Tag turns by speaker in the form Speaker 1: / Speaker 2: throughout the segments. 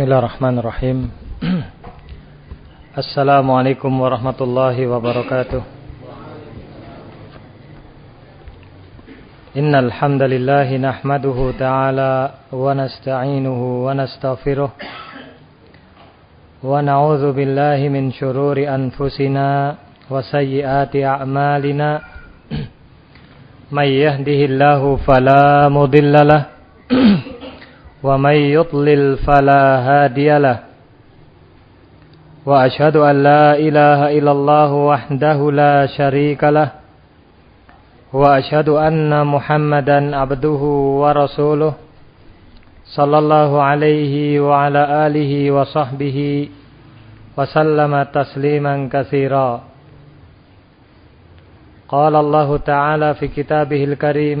Speaker 1: Bismillahirrahmanirrahim. Assalamualaikum warahmatullahi wabarakatuh. Innal hamdalillah nahmaduhu ta'ala wa nasta'inuhu wa nastaghfiruh. Wa na'udzu billahi min shururi anfusina wa sayyiati a'malina. May yahdihillahu fala ومن يضلل فلا هادي له. وأشهد أن لا إله إلا الله وحده لا شريك له. وأشهد أن محمدا عبده ورسوله صلى الله عليه وعلى آله وصحبه وسلم تسليما كثيرا. قال الله تعالى في كتابه الكريم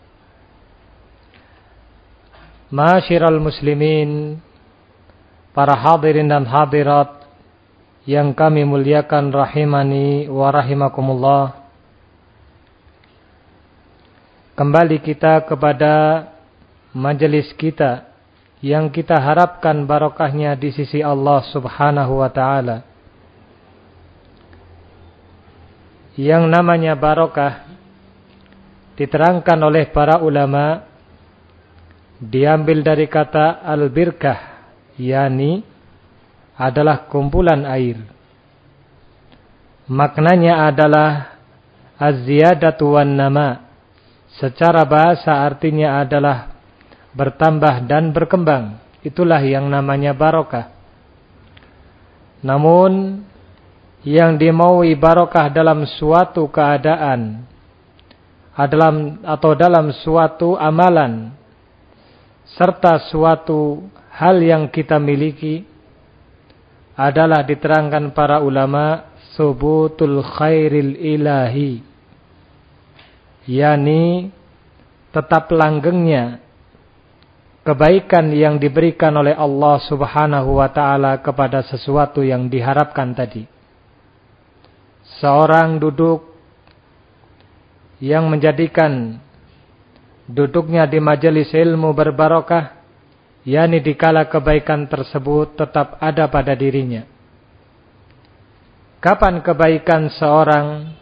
Speaker 1: Masyiral muslimin, para hadirin dan hadirat yang kami muliakan rahimani wa rahimakumullah. Kembali kita kepada majelis kita yang kita harapkan barokahnya di sisi Allah Subhanahu wa taala. Yang namanya barokah diterangkan oleh para ulama diambil dari kata al-birkah, yakni adalah kumpulan air. Maknanya adalah az-ziyadatu wan nama. Secara bahasa artinya adalah bertambah dan berkembang. Itulah yang namanya barokah. Namun yang dimaui barokah dalam suatu keadaan adalah atau dalam suatu amalan serta suatu hal yang kita miliki adalah diterangkan para ulama subutul khairil ilahi yakni tetap langgengnya kebaikan yang diberikan oleh Allah Subhanahu wa taala kepada sesuatu yang diharapkan tadi. Seorang duduk yang menjadikan duduknya di majelis ilmu berbarokah, yakni dikala kebaikan tersebut tetap ada pada dirinya. Kapan kebaikan seorang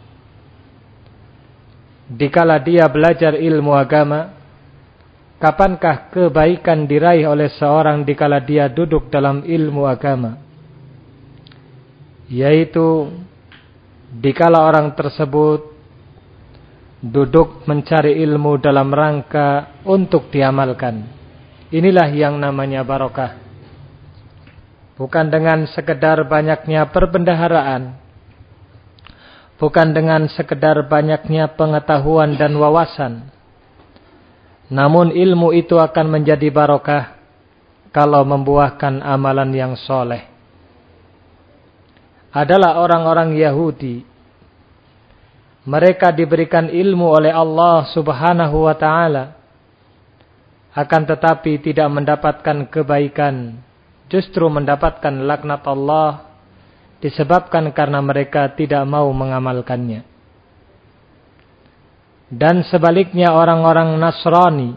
Speaker 1: dikala dia belajar ilmu agama? Kapankah kebaikan diraih oleh seorang dikala dia duduk dalam ilmu agama? Yaitu dikala orang tersebut duduk mencari ilmu dalam rangka untuk diamalkan. Inilah yang namanya barokah. Bukan dengan sekedar banyaknya perbendaharaan. Bukan dengan sekedar banyaknya pengetahuan dan wawasan. Namun ilmu itu akan menjadi barokah kalau membuahkan amalan yang soleh. Adalah orang-orang Yahudi mereka diberikan ilmu oleh Allah subhanahu wa ta'ala. Akan tetapi tidak mendapatkan kebaikan. Justru mendapatkan laknat Allah. Disebabkan karena mereka tidak mau mengamalkannya. Dan sebaliknya orang-orang Nasrani.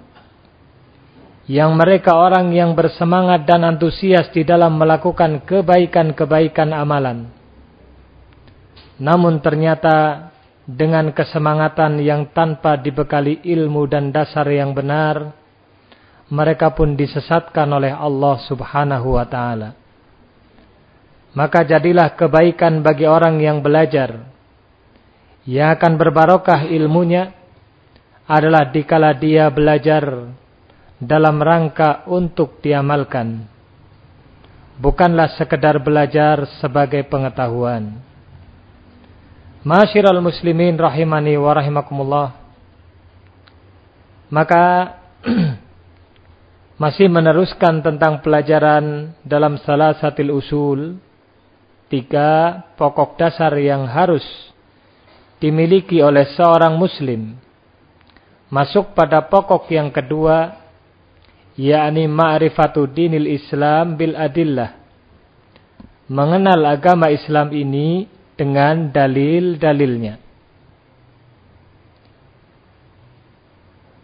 Speaker 1: Yang mereka orang yang bersemangat dan antusias di dalam melakukan kebaikan-kebaikan amalan. Namun ternyata dengan kesemangatan yang tanpa dibekali ilmu dan dasar yang benar, mereka pun disesatkan oleh Allah Subhanahu wa taala. Maka jadilah kebaikan bagi orang yang belajar. Yang akan berbarokah ilmunya adalah dikala dia belajar dalam rangka untuk diamalkan. Bukanlah sekedar belajar sebagai pengetahuan. Masyiral muslimin rahimani wa rahimakumullah. Maka masih meneruskan tentang pelajaran dalam salah satu usul. Tiga pokok dasar yang harus dimiliki oleh seorang muslim. Masuk pada pokok yang kedua yakni ma'rifatu dinil Islam bil adillah. Mengenal agama Islam ini dengan dalil-dalilnya.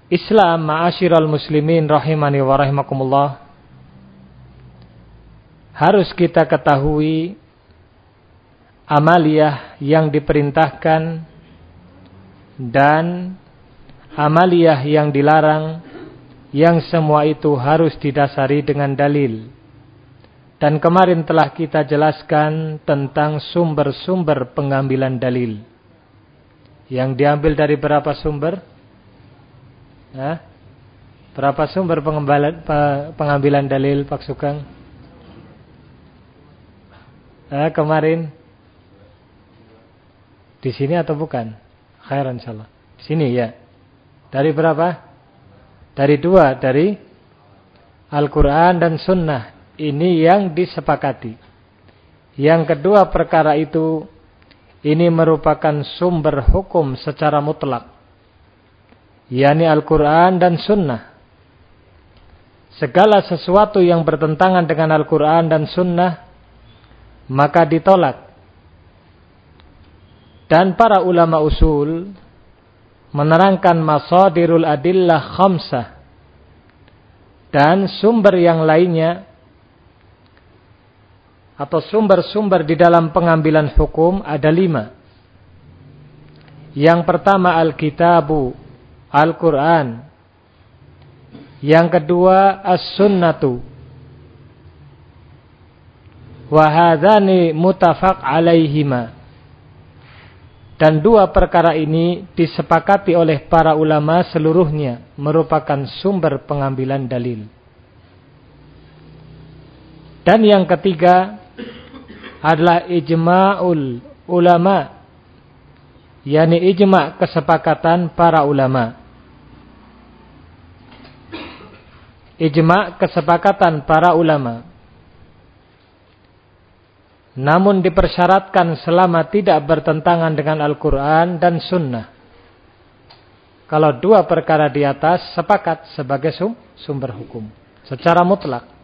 Speaker 1: Islam ma'asyiral muslimin rahimani wa rahimakumullah harus kita ketahui amaliyah yang diperintahkan dan amaliyah yang dilarang yang semua itu harus didasari dengan dalil. Dan kemarin telah kita jelaskan tentang sumber-sumber pengambilan dalil. Yang diambil dari berapa sumber? Hah? Berapa sumber pengambilan, dalil Pak Sukang? Hah, kemarin? Di sini atau bukan? Khairan insyaallah. Di sini ya. Dari berapa? Dari dua, dari Al-Quran dan Sunnah. Ini yang disepakati. Yang kedua perkara itu, ini merupakan sumber hukum secara mutlak. yakni Al-Quran dan Sunnah. Segala sesuatu yang bertentangan dengan Al-Quran dan Sunnah, maka ditolak. Dan para ulama usul menerangkan masadirul adillah khamsah dan sumber yang lainnya atau sumber-sumber di dalam pengambilan hukum ada lima. Yang pertama Alkitabu, Al-Quran. Yang kedua As-Sunnatu. Wahadhani mutafak alaihima. Dan dua perkara ini disepakati oleh para ulama seluruhnya merupakan sumber pengambilan dalil. Dan yang ketiga adalah ijma'ul ulama. yakni ijma' kesepakatan para ulama. Ijma' kesepakatan para ulama. Namun dipersyaratkan selama tidak bertentangan dengan Al-Quran dan Sunnah. Kalau dua perkara di atas sepakat sebagai sum, sumber hukum. Secara mutlak.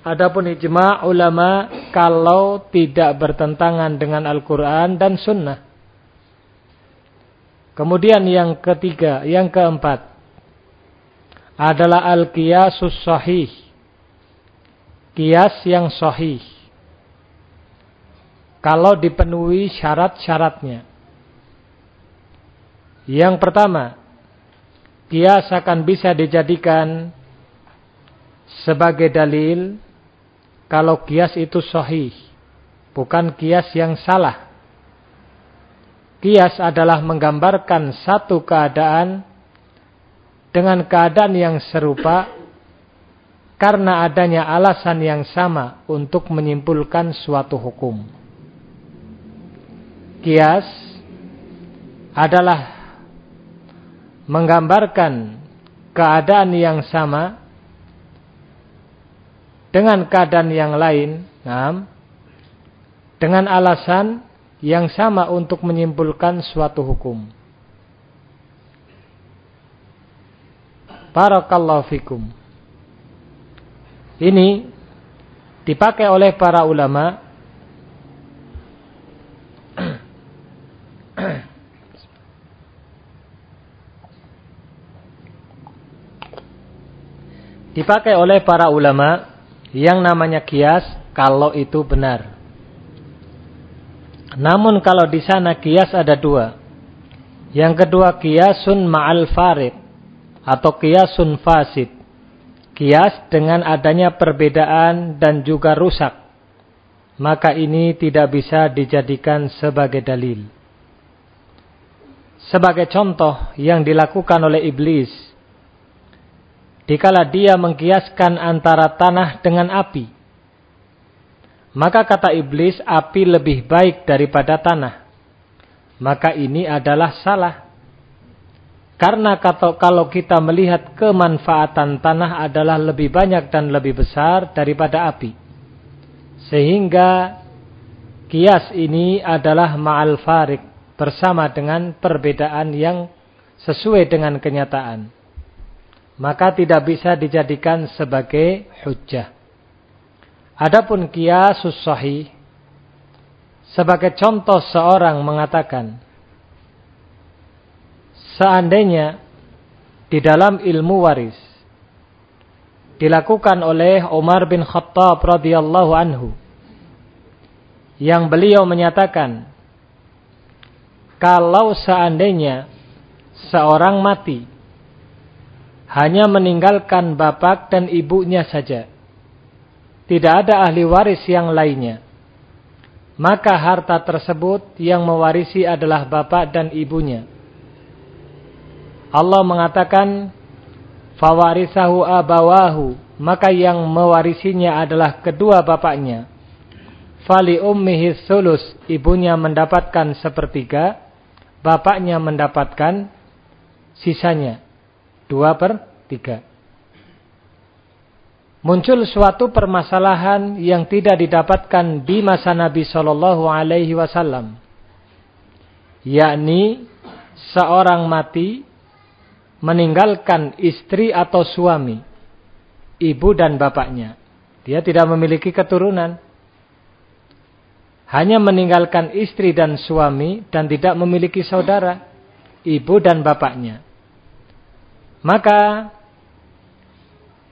Speaker 1: Adapun ijma' ulama kalau tidak bertentangan dengan Al-Quran dan Sunnah. Kemudian yang ketiga, yang keempat. Adalah al-qiyasus sahih. Kias yang sahih kalau dipenuhi syarat-syaratnya. Yang pertama, kias akan bisa dijadikan sebagai dalil kalau kias itu sahih, bukan kias yang salah. Kias adalah menggambarkan satu keadaan dengan keadaan yang serupa karena adanya alasan yang sama untuk menyimpulkan suatu hukum kias adalah menggambarkan keadaan yang sama dengan keadaan yang lain, nah, dengan alasan yang sama untuk menyimpulkan suatu hukum. Barakallahu fikum. Ini dipakai oleh para ulama dipakai oleh para ulama yang namanya kias kalau itu benar. Namun kalau di sana kias ada dua. Yang kedua kiasun ma'al farid atau kiasun fasid. Kias dengan adanya perbedaan dan juga rusak. maka ini tidak bisa dijadikan sebagai dalil. Sebagai contoh yang dilakukan oleh iblis, dikala dia mengkiaskan antara tanah dengan api, maka kata iblis api lebih baik daripada tanah. Maka ini adalah salah. Karena kalau kita melihat kemanfaatan tanah adalah lebih banyak dan lebih besar daripada api. Sehingga kias ini adalah ma'al farik bersama dengan perbedaan yang sesuai dengan kenyataan. Maka tidak bisa dijadikan sebagai hujjah. Adapun kiasus sahih sebagai contoh seorang mengatakan seandainya di dalam ilmu waris dilakukan oleh Umar bin Khattab radhiyallahu anhu yang beliau menyatakan kalau seandainya seorang mati hanya meninggalkan bapak dan ibunya saja. Tidak ada ahli waris yang lainnya. Maka harta tersebut yang mewarisi adalah bapak dan ibunya. Allah mengatakan fawarisahu abawahu. Maka yang mewarisinya adalah kedua bapaknya. Fali ummihi sulus. Ibunya mendapatkan sepertiga bapaknya mendapatkan sisanya dua per tiga muncul suatu permasalahan yang tidak didapatkan di masa Nabi Shallallahu Alaihi Wasallam yakni seorang mati meninggalkan istri atau suami, ibu dan bapaknya. Dia tidak memiliki keturunan. Hanya meninggalkan istri dan suami dan tidak memiliki saudara, ibu dan bapaknya. Maka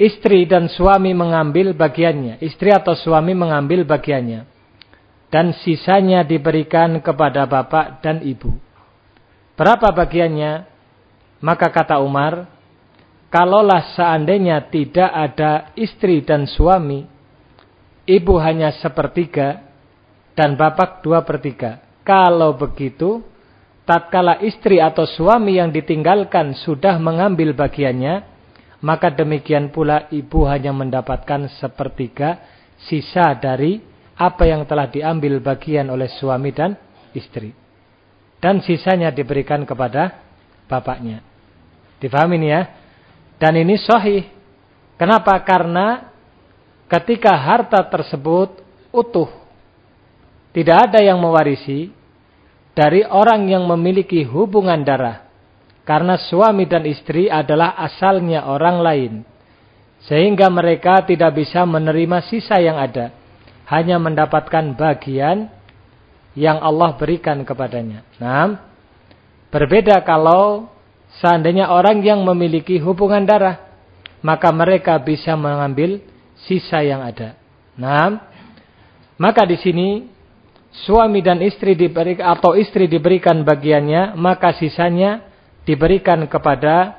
Speaker 1: istri dan suami mengambil bagiannya, istri atau suami mengambil bagiannya. Dan sisanya diberikan kepada bapak dan ibu. Berapa bagiannya? Maka kata Umar, kalaulah seandainya tidak ada istri dan suami, ibu hanya sepertiga dan bapak dua pertiga. Kalau begitu, tatkala istri atau suami yang ditinggalkan sudah mengambil bagiannya, maka demikian pula ibu hanya mendapatkan sepertiga sisa dari apa yang telah diambil bagian oleh suami dan istri. Dan sisanya diberikan kepada bapaknya. Difahami ini ya? Dan ini sahih. Kenapa? Karena ketika harta tersebut utuh, tidak ada yang mewarisi dari orang yang memiliki hubungan darah. Karena suami dan istri adalah asalnya orang lain. Sehingga mereka tidak bisa menerima sisa yang ada. Hanya mendapatkan bagian yang Allah berikan kepadanya. Nah, berbeda kalau Seandainya orang yang memiliki hubungan darah, maka mereka bisa mengambil sisa yang ada. Nah, maka di sini suami dan istri diberikan atau istri diberikan bagiannya, maka sisanya diberikan kepada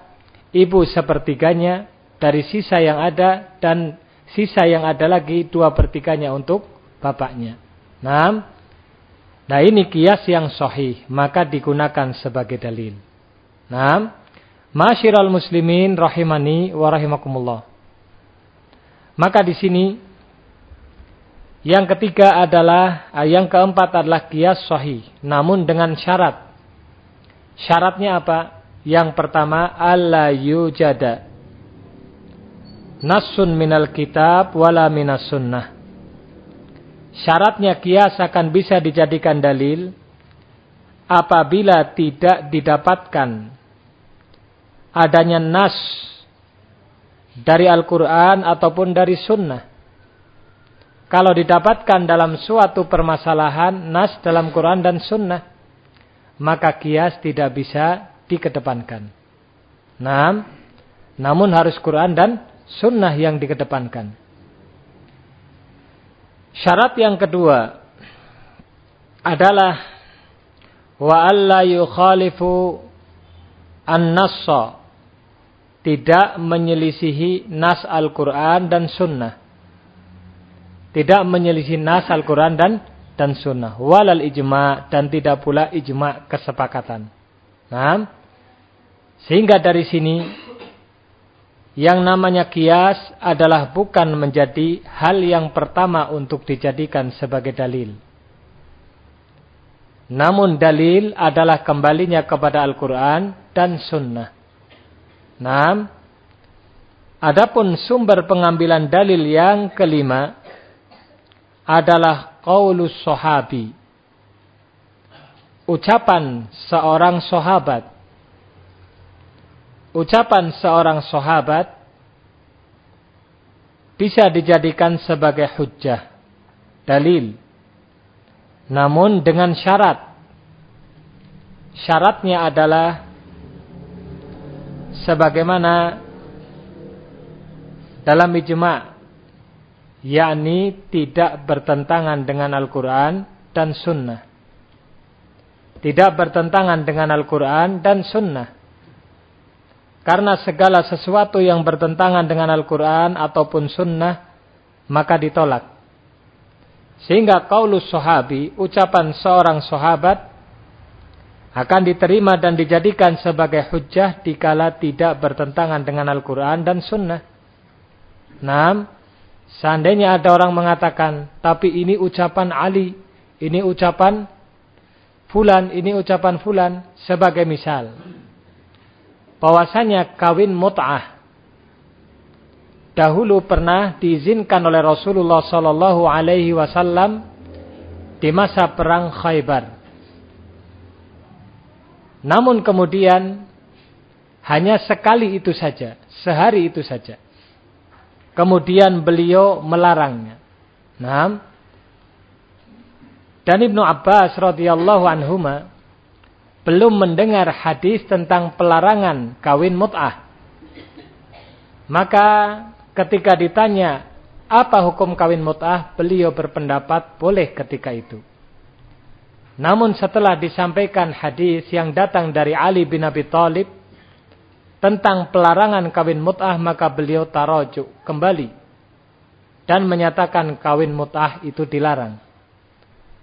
Speaker 1: ibu sepertiganya dari sisa yang ada dan sisa yang ada lagi dua pertiganya untuk bapaknya. Nah, nah ini kias yang sahih, maka digunakan sebagai dalil. Nah, masyiral muslimin rahimani wa rahimakumullah. Maka di sini yang ketiga adalah ah, yang keempat adalah kias sahih, namun dengan syarat. Syaratnya apa? Yang pertama alla yujada nasun minal kitab wala minas sunnah. Syaratnya kias akan bisa dijadikan dalil apabila tidak didapatkan adanya nas dari Al-Quran ataupun dari sunnah. Kalau didapatkan dalam suatu permasalahan nas dalam Quran dan sunnah, maka kias tidak bisa dikedepankan. Nah, namun harus Quran dan sunnah yang dikedepankan. Syarat yang kedua adalah wa alla yukhalifu an-nassa tidak menyelisihi nas Al-Quran dan Sunnah. Tidak menyelisih nas Al-Quran dan dan sunnah. Walal ijma dan tidak pula ijma kesepakatan. Nah, sehingga dari sini yang namanya kias adalah bukan menjadi hal yang pertama untuk dijadikan sebagai dalil. Namun dalil adalah kembalinya kepada Al-Quran dan Sunnah. Nah, adapun sumber pengambilan dalil yang kelima adalah qaulus sahabi. Ucapan seorang sahabat. Ucapan seorang sahabat bisa dijadikan sebagai hujjah, dalil namun dengan syarat. Syaratnya adalah sebagaimana dalam ijma' yakni tidak bertentangan dengan Al-Quran dan Sunnah. Tidak bertentangan dengan Al-Quran dan Sunnah. Karena segala sesuatu yang bertentangan dengan Al-Quran ataupun Sunnah, maka ditolak. Sehingga kaulus sahabi, ucapan seorang sahabat akan diterima dan dijadikan sebagai hujah dikala tidak bertentangan dengan Al-Quran dan Sunnah. Nah, seandainya ada orang mengatakan, tapi ini ucapan Ali, ini ucapan Fulan, ini ucapan Fulan, sebagai misal. Bahwasanya kawin mut'ah dahulu pernah diizinkan oleh Rasulullah Sallallahu Alaihi Wasallam di masa perang Khaybar. Namun kemudian hanya sekali itu saja, sehari itu saja. Kemudian beliau melarangnya. Nah, dan Ibnu Abbas radhiyallahu anhuma belum mendengar hadis tentang pelarangan kawin mut'ah. Maka ketika ditanya apa hukum kawin mut'ah, beliau berpendapat boleh ketika itu. Namun setelah disampaikan hadis yang datang dari Ali bin Abi Thalib tentang pelarangan kawin mut'ah, maka beliau tarojuk kembali dan menyatakan kawin mut'ah itu dilarang.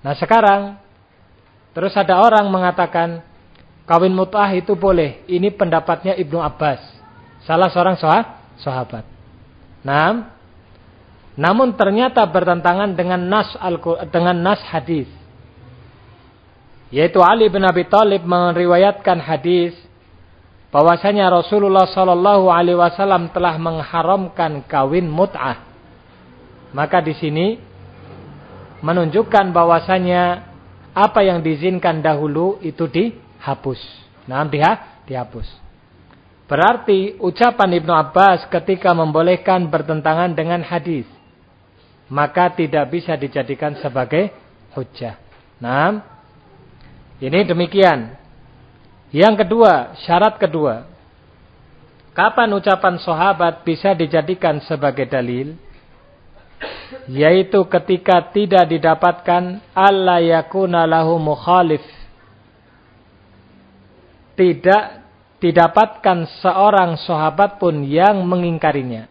Speaker 1: Nah sekarang terus ada orang mengatakan kawin mut'ah itu boleh. Ini pendapatnya Ibnu Abbas, salah seorang sahabat. Nah, namun ternyata bertentangan dengan nas al dengan nas hadis. Yaitu Ali bin Abi Thalib meriwayatkan hadis bahwasanya Rasulullah Shallallahu alaihi wasallam telah mengharamkan kawin mut'ah. Maka di sini menunjukkan bahwasanya apa yang diizinkan dahulu itu dihapus. Nah, dihapus. Berarti ucapan Ibnu Abbas ketika membolehkan bertentangan dengan hadis. Maka tidak bisa dijadikan sebagai hujah. Nah, ini demikian. Yang kedua, syarat kedua. Kapan ucapan sahabat bisa dijadikan sebagai dalil? Yaitu ketika tidak didapatkan Allah yakuna lahu mukhalif. Tidak didapatkan seorang sahabat pun yang mengingkarinya.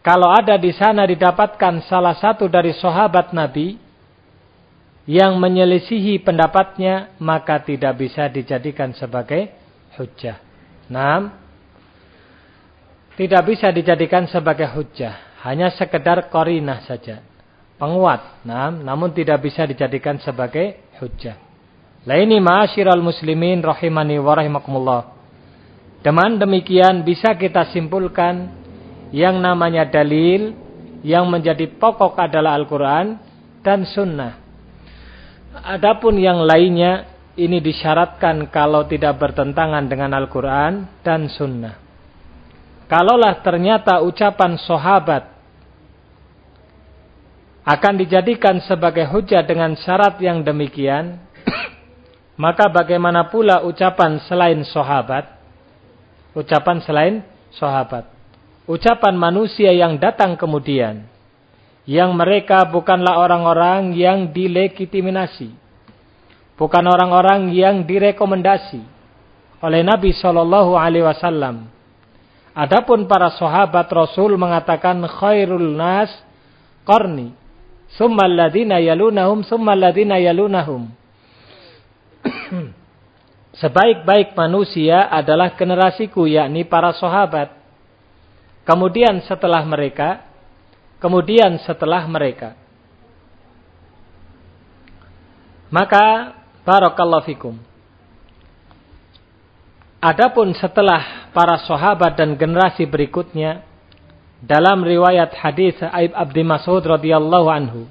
Speaker 1: Kalau ada di sana didapatkan salah satu dari sahabat Nabi yang menyelisihi pendapatnya, maka tidak bisa dijadikan sebagai hujah. Nah, tidak bisa dijadikan sebagai hujah, hanya sekedar korinah saja, penguat. Nah, namun tidak bisa dijadikan sebagai hujah. Lah ini ma'asyiral muslimin rahimani wa rahimakumullah. Dengan demikian bisa kita simpulkan yang namanya dalil yang menjadi pokok adalah Al-Quran dan Sunnah. Adapun yang lainnya ini disyaratkan kalau tidak bertentangan dengan Al-Quran dan Sunnah. Kalaulah ternyata ucapan sahabat akan dijadikan sebagai hujah dengan syarat yang demikian, maka bagaimana pula ucapan selain sahabat? Ucapan selain sahabat. Ucapan manusia yang datang kemudian. Yang mereka bukanlah orang-orang yang dilegitimasi. Bukan orang-orang yang direkomendasi oleh Nabi Shallallahu Alaihi Wasallam. Adapun para sahabat Rasul mengatakan khairul nas qarni. Summa alladhina yalunahum summa alladhina yalunahum. Sebaik-baik manusia adalah generasiku yakni para sahabat. Kemudian setelah mereka, kemudian setelah mereka. Maka barakallahu fikum. Adapun setelah para sahabat dan generasi berikutnya dalam riwayat hadis Aib Abdi Mas'ud radhiyallahu anhu.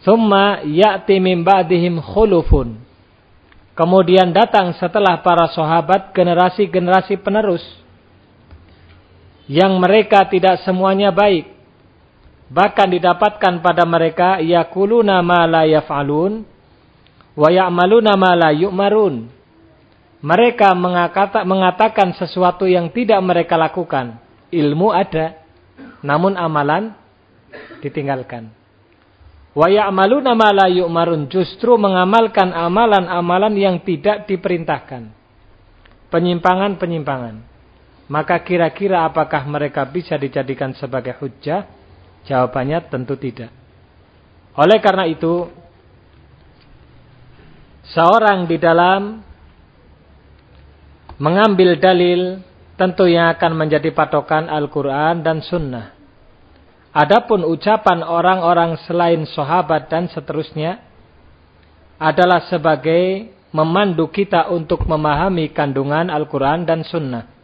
Speaker 1: Thumma ya'ti min ba'dihim khulufun. Kemudian datang setelah para sahabat generasi-generasi penerus yang mereka tidak semuanya baik. Bahkan didapatkan pada mereka yakuluna ma la yaf'alun wa ya'maluna ma la yu'marun mereka mengatakan sesuatu yang tidak mereka lakukan. Ilmu ada, namun amalan ditinggalkan. Wa ya'maluna ma la yu'marun justru mengamalkan amalan-amalan yang tidak diperintahkan. Penyimpangan-penyimpangan. Maka kira-kira apakah mereka bisa dijadikan sebagai hujah? Jawabannya tentu tidak. Oleh karena itu, seorang di dalam mengambil dalil tentu yang akan menjadi patokan Al-Quran dan Sunnah. Adapun ucapan orang-orang selain sahabat dan seterusnya adalah sebagai memandu kita untuk memahami kandungan Al-Quran dan Sunnah.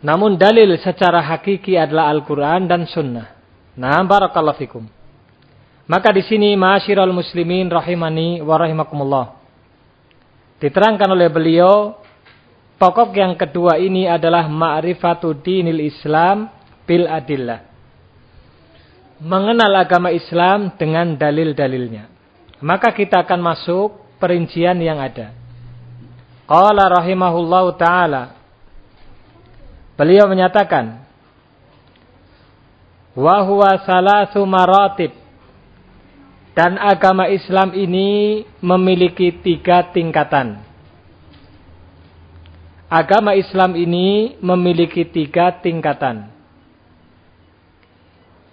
Speaker 1: Namun dalil secara hakiki adalah Al-Quran dan Sunnah. Nah, barakallahu fikum. Maka di sini ma'asyiral muslimin rahimani wa rahimakumullah. Diterangkan oleh beliau Pokok yang kedua ini adalah ma'rifatu dinil Islam bil adillah. Mengenal agama Islam dengan dalil-dalilnya. Maka kita akan masuk perincian yang ada. Qala rahimahullahu taala. Beliau menyatakan wa huwa salasu maratib dan agama Islam ini memiliki tiga tingkatan agama Islam ini memiliki tiga tingkatan.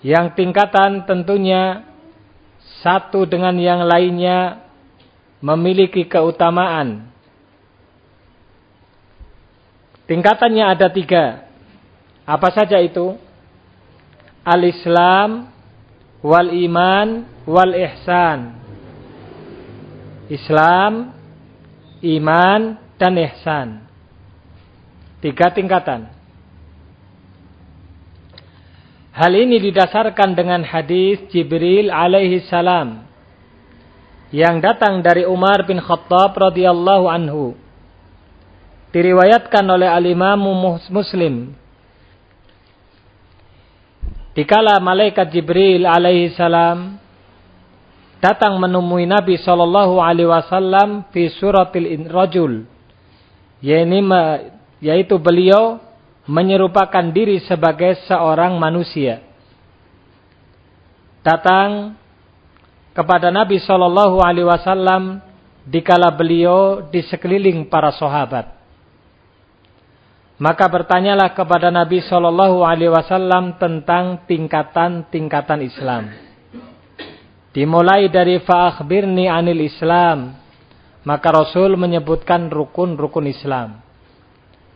Speaker 1: Yang tingkatan tentunya satu dengan yang lainnya memiliki keutamaan. Tingkatannya ada tiga. Apa saja itu? Al-Islam, wal iman, wal ihsan. Islam, iman, dan ihsan. Tiga tingkatan. Hal ini didasarkan dengan hadis Jibril alaihi salam yang datang dari Umar bin Khattab radhiyallahu anhu. Diriwayatkan oleh al-Imam Muslim. Dikala malaikat Jibril alaihi salam datang menemui Nabi sallallahu alaihi wasallam fi suratil rajul. yaitu beliau menyerupakan diri sebagai seorang manusia. Datang kepada Nabi Shallallahu Alaihi Wasallam dikala beliau di sekeliling para sahabat. Maka bertanyalah kepada Nabi Shallallahu Alaihi Wasallam tentang tingkatan-tingkatan Islam. Dimulai dari fa'akhbirni anil Islam. Maka Rasul menyebutkan rukun-rukun Islam.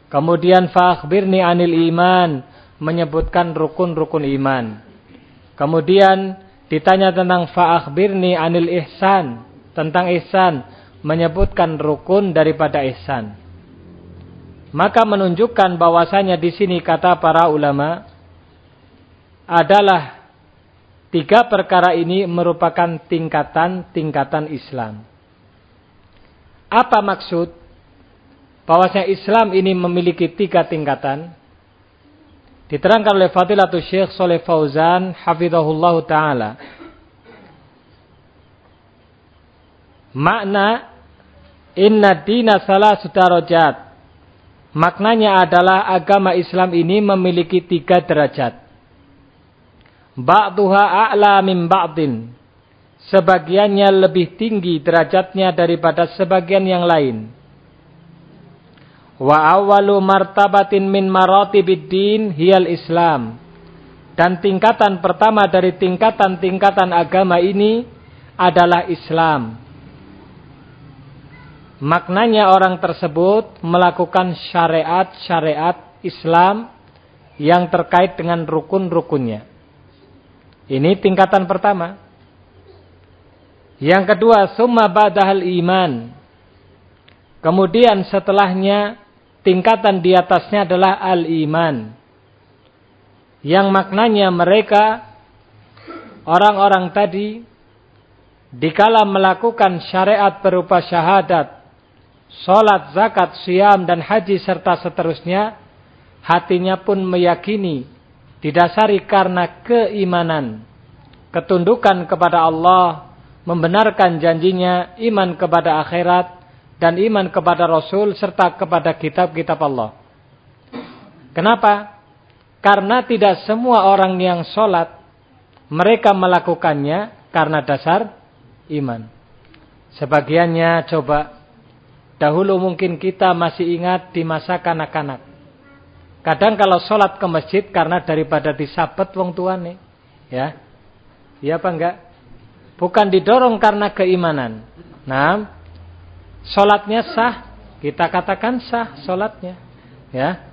Speaker 1: Kemudian fa'akhbirni anil iman. Menyebutkan rukun-rukun iman. Kemudian ditanya tentang fa'akhbirni anil ihsan. Tentang ihsan. Menyebutkan rukun daripada ihsan. Maka menunjukkan bahwasanya di sini kata para ulama adalah tiga perkara ini merupakan tingkatan-tingkatan Islam. Apa maksud? bahwasanya Islam ini memiliki tiga tingkatan. Diterangkan oleh Fadilatul Syekh Soleh Fauzan hafizahullah taala. Makna inna dina salah sudarajat. Maknanya adalah agama Islam ini memiliki tiga derajat. Ba'duha a'la min ba'din. Sebagiannya lebih tinggi derajatnya daripada sebagian yang lain. Wa awalu martabatin min maratibid din hiyal Islam. Dan tingkatan pertama dari tingkatan-tingkatan agama ini adalah Islam. Maknanya orang tersebut melakukan syariat-syariat Islam yang terkait dengan rukun-rukunnya. Ini tingkatan pertama. Yang kedua, summa ba'dahal iman. Kemudian setelahnya tingkatan di atasnya adalah al-iman. Yang maknanya mereka orang-orang tadi dikala melakukan syariat berupa syahadat, salat, zakat, siam dan haji serta seterusnya, hatinya pun meyakini didasari karena keimanan, ketundukan kepada Allah, membenarkan janjinya, iman kepada akhirat dan iman kepada Rasul serta kepada kitab-kitab Allah. Kenapa? Karena tidak semua orang yang sholat mereka melakukannya karena dasar iman. Sebagiannya coba dahulu mungkin kita masih ingat di masa kanak-kanak. Kadang kalau sholat ke masjid karena daripada disabet wong tuane, ya, iya apa enggak? Bukan didorong karena keimanan. Nah, sholatnya sah, kita katakan sah sholatnya, ya.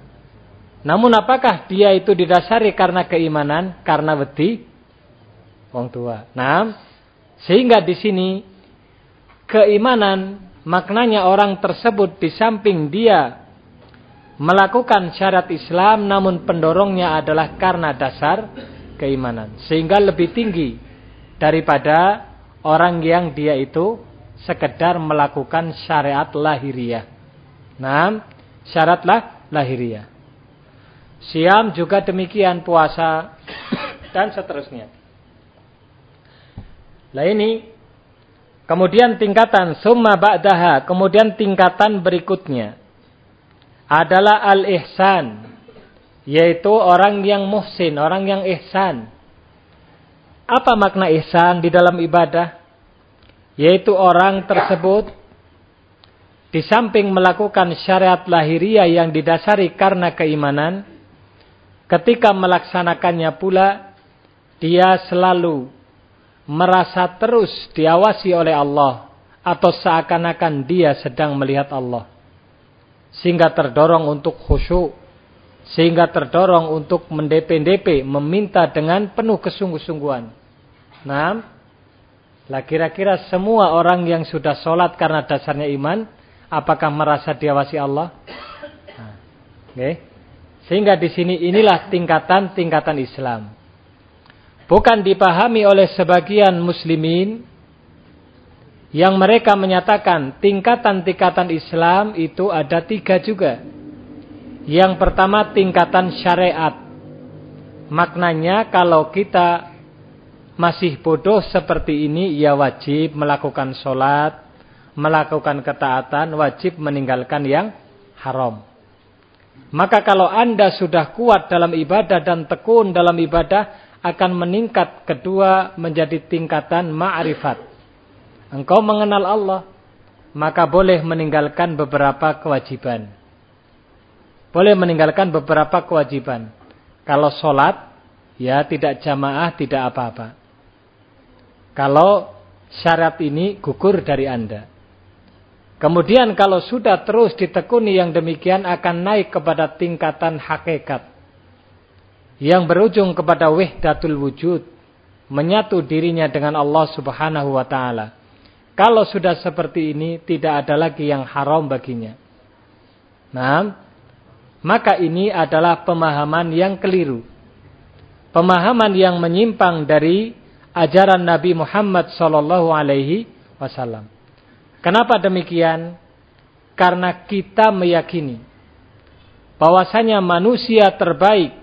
Speaker 1: Namun apakah dia itu didasari karena keimanan, karena wedi wong tua. Nah, sehingga di sini keimanan maknanya orang tersebut di samping dia melakukan syarat Islam namun pendorongnya adalah karena dasar keimanan. Sehingga lebih tinggi daripada orang yang dia itu sekedar melakukan syariat lahiriah. Nah, syarat lah lahiriah. Siam juga demikian puasa dan seterusnya. Nah ini kemudian tingkatan summa ba'daha, kemudian tingkatan berikutnya adalah al-ihsan, yaitu orang yang muhsin, orang yang ihsan. Apa makna ihsan di dalam ibadah? Yaitu orang tersebut di samping melakukan syariat lahiriah yang didasari karena keimanan, Ketika melaksanakannya pula, dia selalu merasa terus diawasi oleh Allah atau seakan-akan dia sedang melihat Allah. Sehingga terdorong untuk khusyuk, sehingga terdorong untuk mendepe-depe, meminta dengan penuh kesungguh-sungguhan. Nah, lah kira-kira semua orang yang sudah sholat karena dasarnya iman, apakah merasa diawasi Allah? Nah, okay. Sehingga di sini inilah tingkatan-tingkatan Islam. Bukan dipahami oleh sebagian muslimin yang mereka menyatakan tingkatan-tingkatan Islam itu ada tiga juga. Yang pertama tingkatan syariat. Maknanya kalau kita masih bodoh seperti ini, ya wajib melakukan sholat, melakukan ketaatan, wajib meninggalkan yang haram. Maka kalau anda sudah kuat dalam ibadah dan tekun dalam ibadah, akan meningkat kedua menjadi tingkatan ma'rifat. Engkau mengenal Allah, maka boleh meninggalkan beberapa kewajiban. Boleh meninggalkan beberapa kewajiban. Kalau sholat, ya tidak jamaah, tidak apa-apa. Kalau syarat ini gugur dari anda. Kemudian kalau sudah terus ditekuni yang demikian akan naik kepada tingkatan hakikat. Yang berujung kepada wihdatul wujud. Menyatu dirinya dengan Allah subhanahu wa ta'ala. Kalau sudah seperti ini tidak ada lagi yang haram baginya. Nah, maka ini adalah pemahaman yang keliru. Pemahaman yang menyimpang dari ajaran Nabi Muhammad sallallahu alaihi wasallam. Kenapa demikian? Karena kita meyakini bahwasanya manusia terbaik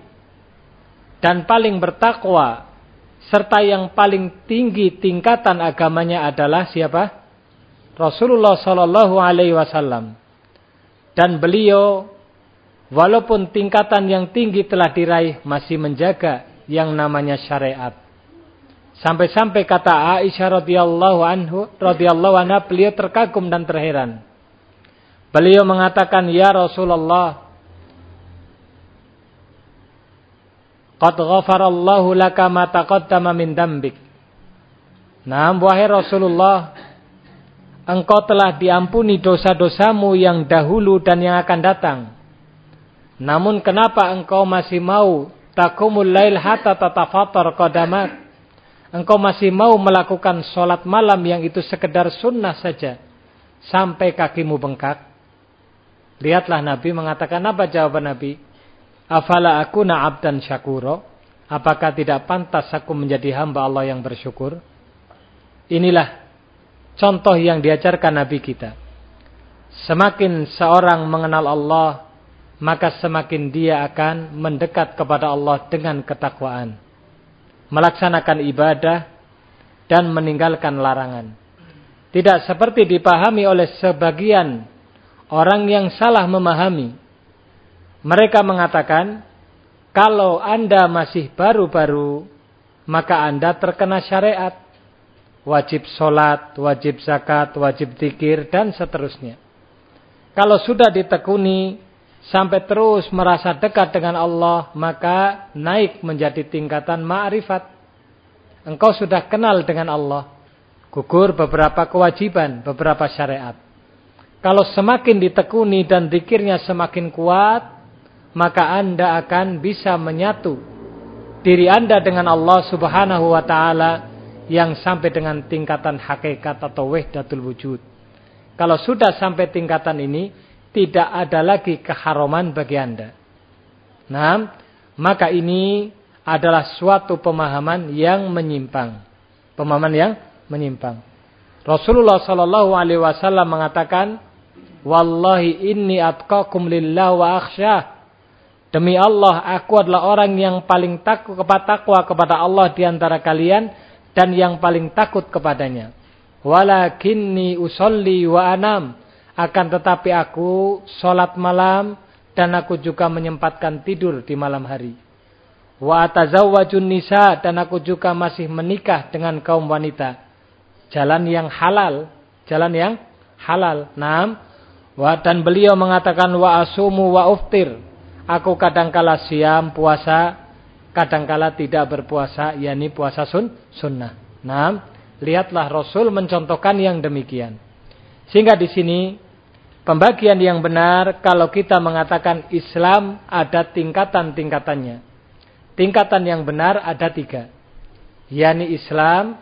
Speaker 1: dan paling bertakwa serta yang paling tinggi tingkatan agamanya adalah siapa? Rasulullah sallallahu alaihi wasallam. Dan beliau walaupun tingkatan yang tinggi telah diraih masih menjaga yang namanya syariat. Sampai-sampai kata Aisyah radhiyallahu anhu radhiyallahu anha beliau terkagum dan terheran. Beliau mengatakan, "Ya Rasulullah, Qad ghafarallahu laka ma taqaddama min dambik. Nah, wahai Rasulullah, engkau telah diampuni dosa-dosamu yang dahulu dan yang akan datang. Namun kenapa engkau masih mau takumul lail hatta tatafatar qadamat? Engkau masih mau melakukan sholat malam yang itu sekedar sunnah saja. Sampai kakimu bengkak. Lihatlah Nabi mengatakan apa jawaban Nabi? Afala aku na'abdan syakuro. Apakah tidak pantas aku menjadi hamba Allah yang bersyukur? Inilah contoh yang diajarkan Nabi kita. Semakin seorang mengenal Allah, maka semakin dia akan mendekat kepada Allah dengan ketakwaan. Melaksanakan ibadah dan meninggalkan larangan. Tidak seperti dipahami oleh sebagian orang yang salah memahami. Mereka mengatakan, kalau Anda masih baru-baru, maka Anda terkena syariat wajib sholat, wajib zakat, wajib zikir, dan seterusnya. Kalau sudah ditekuni sampai terus merasa dekat dengan Allah, maka naik menjadi tingkatan ma'rifat. Engkau sudah kenal dengan Allah. Gugur beberapa kewajiban, beberapa syariat. Kalau semakin ditekuni dan zikirnya semakin kuat, maka Anda akan bisa menyatu diri Anda dengan Allah Subhanahu wa taala yang sampai dengan tingkatan hakikat atau wahdatul wujud. Kalau sudah sampai tingkatan ini, tidak ada lagi keharuman bagi Anda. Nah, maka ini adalah suatu pemahaman yang menyimpang. Pemahaman yang menyimpang. Rasulullah Shallallahu Alaihi Wasallam mengatakan, Wallahi inni atqakum lillah wa akhsyah. Demi Allah, aku adalah orang yang paling takut kepada takwa kepada Allah di antara kalian dan yang paling takut kepadanya. Walakinni usolli wa anam. Akan tetapi aku sholat malam dan aku juga menyempatkan tidur di malam hari. Wa atazawwajun nisa dan aku juga masih menikah dengan kaum wanita. Jalan yang halal, jalan yang halal. Naam. Wa dan beliau mengatakan wa asumu wa uftir. Aku kadangkala siam puasa kadangkala tidak berpuasa, yakni puasa sun, sunnah. Nah, lihatlah Rasul mencontohkan yang demikian. Sehingga di sini pembagian yang benar kalau kita mengatakan Islam ada tingkatan-tingkatannya. Tingkatan yang benar ada tiga. yakni Islam,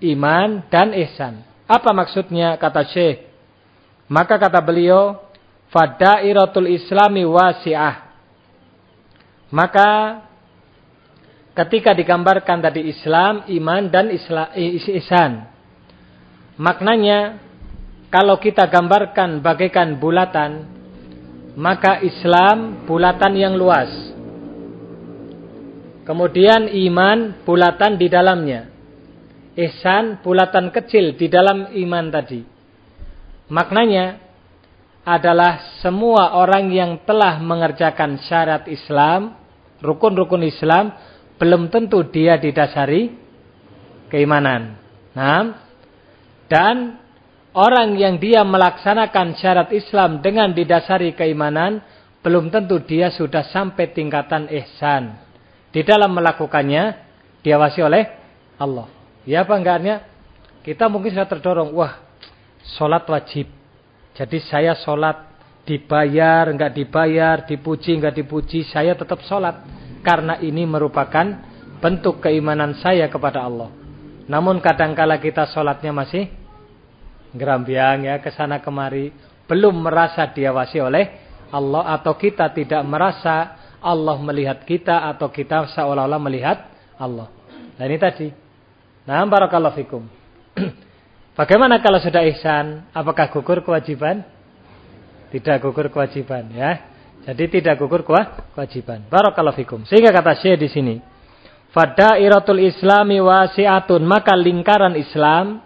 Speaker 1: iman, dan ihsan. Apa maksudnya kata Syekh? Maka kata beliau, Fadairatul Islami wasi'ah. Maka ketika digambarkan tadi Islam, iman dan ihsan. Maknanya kalau kita gambarkan bagaikan bulatan, maka Islam bulatan yang luas. Kemudian iman bulatan di dalamnya. Ihsan bulatan kecil di dalam iman tadi. Maknanya adalah semua orang yang telah mengerjakan syarat Islam, rukun-rukun Islam, belum tentu dia didasari keimanan. Nah, dan orang yang dia melaksanakan syarat Islam dengan didasari keimanan, belum tentu dia sudah sampai tingkatan ihsan. Di dalam melakukannya, diawasi oleh Allah. Ya apa enggaknya? Kita mungkin sudah terdorong, wah, sholat wajib. Jadi saya sholat dibayar, enggak dibayar, dipuji, enggak dipuji, saya tetap sholat karena ini merupakan bentuk keimanan saya kepada Allah. Namun kadangkala kita sholatnya masih gerambiang ya ke sana kemari, belum merasa diawasi oleh Allah atau kita tidak merasa Allah melihat kita atau kita seolah-olah melihat Allah. Nah ini tadi. Nah barakallahu fikum. Bagaimana kalau sudah ihsan? Apakah gugur kewajiban? Tidak gugur kewajiban ya. Jadi tidak gugur kewajiban. Barakallahu fikum. Sehingga kata Syekh di sini, Fadairatul Islami wasi'atun, maka lingkaran Islam,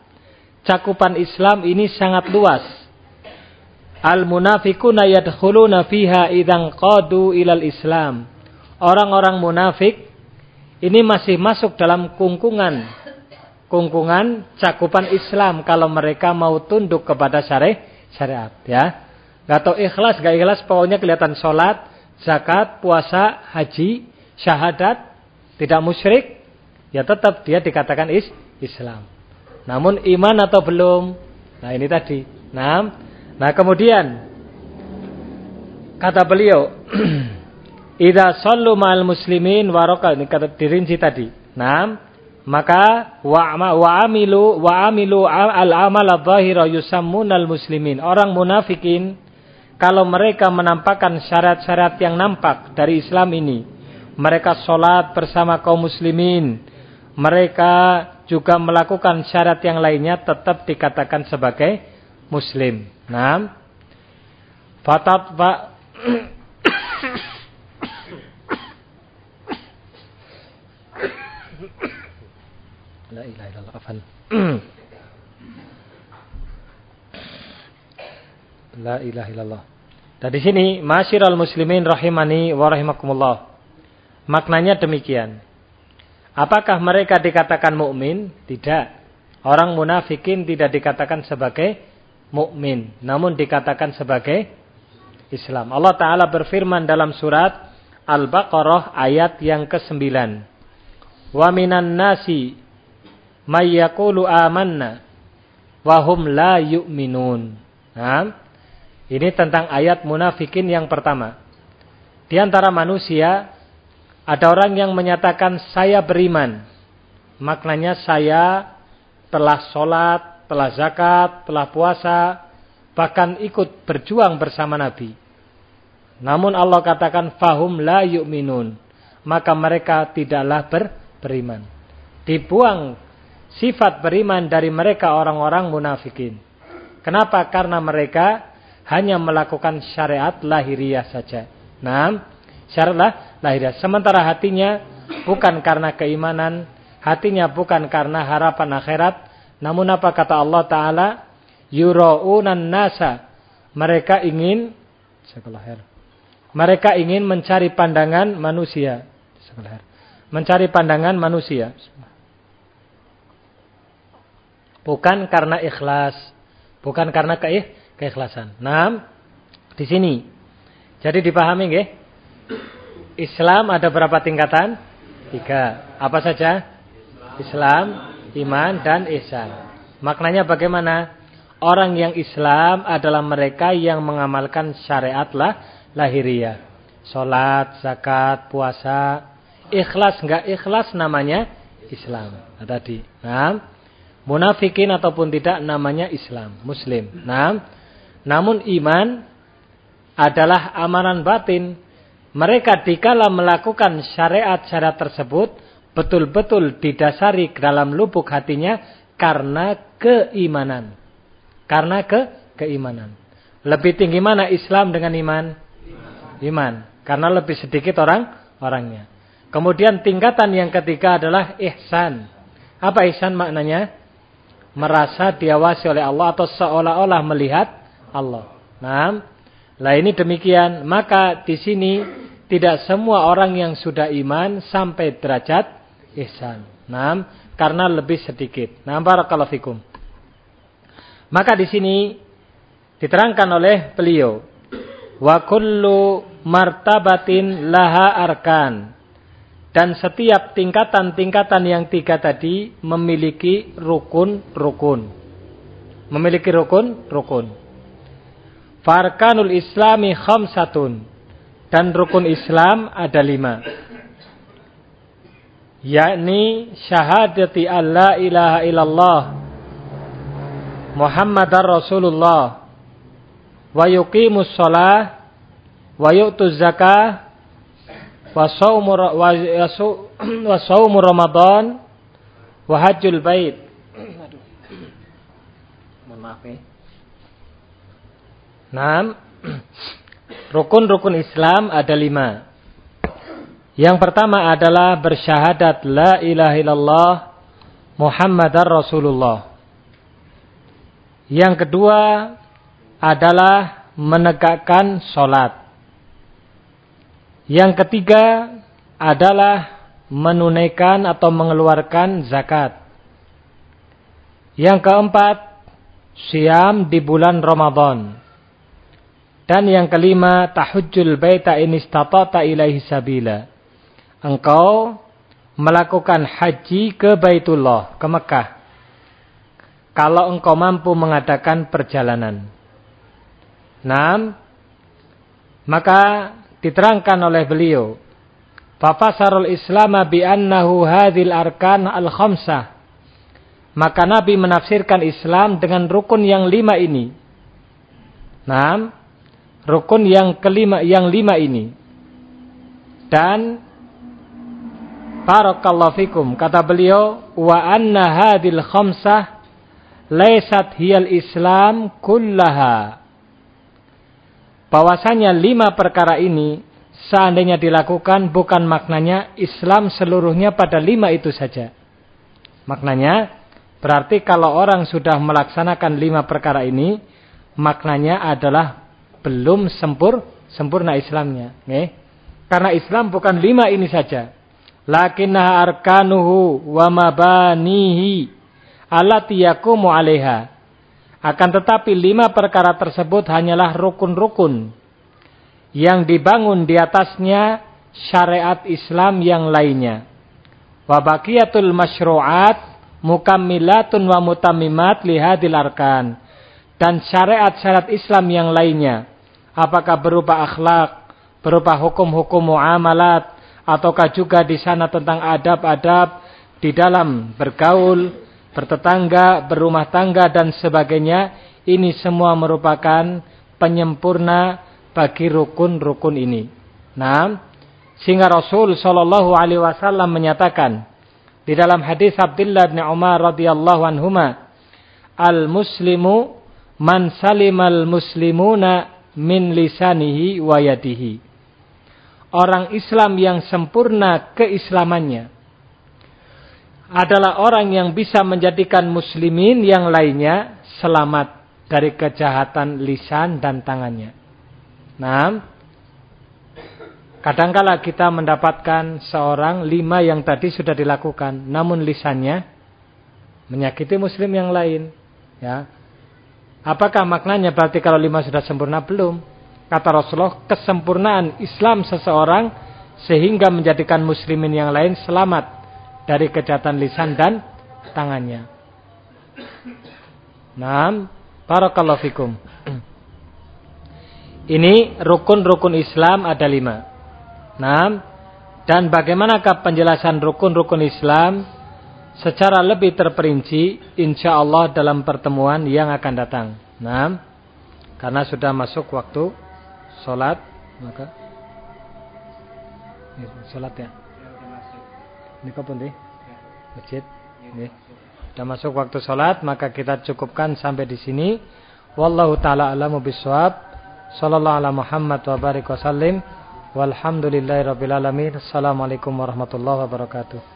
Speaker 1: cakupan Islam ini sangat luas. Al munafikuna yadkhuluna fiha idzan qadu ilal Islam. Orang-orang munafik ini masih masuk dalam kungkungan kungkungan cakupan Islam kalau mereka mau tunduk kepada syariat ya. Gak tau ikhlas, gak ikhlas, pokoknya kelihatan sholat, zakat, puasa, haji, syahadat, tidak musyrik, ya tetap dia dikatakan is Islam. Namun iman atau belum? Nah, ini tadi. Nah, nah kemudian kata beliau, "Idza sallu ma'al muslimin waraka" ini kata dirinci tadi. Nah, maka wa wa amilu wa amilu al amal adh-dhahira yusammunal muslimin. Orang munafikin kalau mereka menampakkan syarat-syarat yang nampak dari Islam ini, mereka sholat bersama kaum muslimin, mereka juga melakukan syarat yang lainnya tetap dikatakan sebagai muslim. Nah, fatat afan. La ilaha illallah. Dan di sini masyiral muslimin rahimani wa rahimakumullah. Maknanya demikian. Apakah mereka dikatakan mukmin? Tidak. Orang munafikin tidak dikatakan sebagai mukmin, namun dikatakan sebagai Islam. Allah taala berfirman dalam surat Al-Baqarah ayat yang ke-9. Wa minan nasi may yaqulu amanna wa hum la yu'minun. Nah, ini tentang ayat munafikin yang pertama. Di antara manusia ada orang yang menyatakan saya beriman. Maknanya saya telah sholat, telah zakat, telah puasa, bahkan ikut berjuang bersama Nabi. Namun Allah katakan fahum la yu'minun. Maka mereka tidaklah ber, beriman. Dibuang sifat beriman dari mereka orang-orang munafikin. Kenapa? Karena mereka hanya melakukan syariat lahiriah saja. Nah, syariat lahiriah. Sementara hatinya bukan karena keimanan, hatinya bukan karena harapan akhirat, namun apa kata Allah Ta'ala? Yura'unan nasa. Mereka ingin, mereka ingin mencari pandangan manusia. Mencari pandangan manusia. Bukan karena ikhlas. Bukan karena keikhlasan keikhlasan. Nah, di sini. Jadi dipahami nggih? Islam ada berapa tingkatan? Tiga. Apa saja? Islam, iman, dan ihsan. Maknanya bagaimana? Orang yang Islam adalah mereka yang mengamalkan syariat lah lahiriah. Salat, zakat, puasa. Ikhlas enggak ikhlas namanya Islam. Tadi. Nah, munafikin ataupun tidak namanya Islam, Muslim. Nah, namun iman adalah amanan batin. Mereka dikala melakukan syariat-syariat tersebut betul-betul didasari dalam lubuk hatinya karena keimanan. Karena ke keimanan. Lebih tinggi mana Islam dengan iman? Iman. Karena lebih sedikit orang orangnya. Kemudian tingkatan yang ketiga adalah ihsan. Apa ihsan maknanya? Merasa diawasi oleh Allah atau seolah-olah melihat Allah. Nah, lah ini demikian. Maka di sini tidak semua orang yang sudah iman sampai derajat ihsan. Nah, karena lebih sedikit. Nah, barakallahu fikum. Maka di sini diterangkan oleh beliau, wa kullu martabatin laha arkan. Dan setiap tingkatan-tingkatan yang tiga tadi memiliki rukun-rukun. Memiliki rukun-rukun. Farkanul Islami khamsatun. Dan rukun Islam ada lima. Yakni syahadati Allah ilaha illallah. Muhammadar Rasulullah. Wa yuqimus sholah. Wa yu'tuz zakah. Wa sawmu Ramadan. Wa hajjul bait. Nah, rukun-rukun Islam ada lima. Yang pertama adalah bersyahadat la ilaha illallah Muhammadar Rasulullah. Yang kedua adalah menegakkan sholat. Yang ketiga adalah menunaikan atau mengeluarkan zakat. Yang keempat, siam di bulan Ramadan. Dan yang kelima, tahujjul baita in istata'ta ilaihi sabila. Engkau melakukan haji ke Baitullah, ke Mekah. Kalau engkau mampu mengadakan perjalanan. Nah, maka diterangkan oleh beliau. Fafasarul Islam bi annahu hadhil arkan al-khamsah. Maka Nabi menafsirkan Islam dengan rukun yang lima ini. Nah, rukun yang kelima, yang lima ini. Dan Barakallahu fikum. Kata beliau, wa anna hadil khamsah laisat hiyal Islam kullaha. Bahwasanya lima perkara ini seandainya dilakukan bukan maknanya Islam seluruhnya pada lima itu saja. Maknanya berarti kalau orang sudah melaksanakan lima perkara ini maknanya adalah belum sempur sempurna Islamnya. Nih. Karena Islam bukan lima ini saja lakinnaha arkanuhu wa mabanihi allati yakumu 'alaiha. Akan tetapi lima perkara tersebut hanyalah rukun-rukun yang dibangun di atasnya syariat Islam yang lainnya. Wa baqiyatul masyru'at mukammilatun wa mutammimat lihadil arkan. Dan syariat-syariat Islam yang lainnya. Apakah berupa akhlak, berupa hukum-hukum muamalat, ataukah juga di sana tentang adab-adab di dalam bergaul, bertetangga, berumah tangga dan sebagainya, ini semua merupakan penyempurna bagi rukun-rukun ini. Nah, sehingga Rasul Shallallahu Alaihi Wasallam menyatakan di dalam hadis Abdullah bin Umar radhiyallahu anhuma, al muslimu man salimal muslimuna min lisanihi wa yadihi orang Islam yang sempurna keislamannya adalah orang yang bisa menjadikan muslimin yang lainnya selamat dari kejahatan lisan dan tangannya. Nah, kadangkala kita mendapatkan seorang lima yang tadi sudah dilakukan, namun lisannya menyakiti muslim yang lain. Ya, apakah maknanya berarti kalau lima sudah sempurna belum? Kata Rasulullah, kesempurnaan Islam seseorang sehingga menjadikan muslimin yang lain selamat dari kejahatan lisan dan tangannya. Naam, barakallahu fikum. Ini rukun-rukun Islam ada lima. Naam, dan bagaimanakah penjelasan rukun-rukun Islam secara lebih terperinci insya Allah dalam pertemuan yang akan datang. Naam, karena sudah masuk waktu sholat maka ini sholat ya. Ini kapan deh masjid. Ini sudah masuk. Waktu sholat maka kita cukupkan sampai di sini. Wallahu taala alamu biswab sallallahu ala muhammad wa barik wasallim walhamdulillahi rabbil alamin. Assalamualaikum warahmatullahi wabarakatuh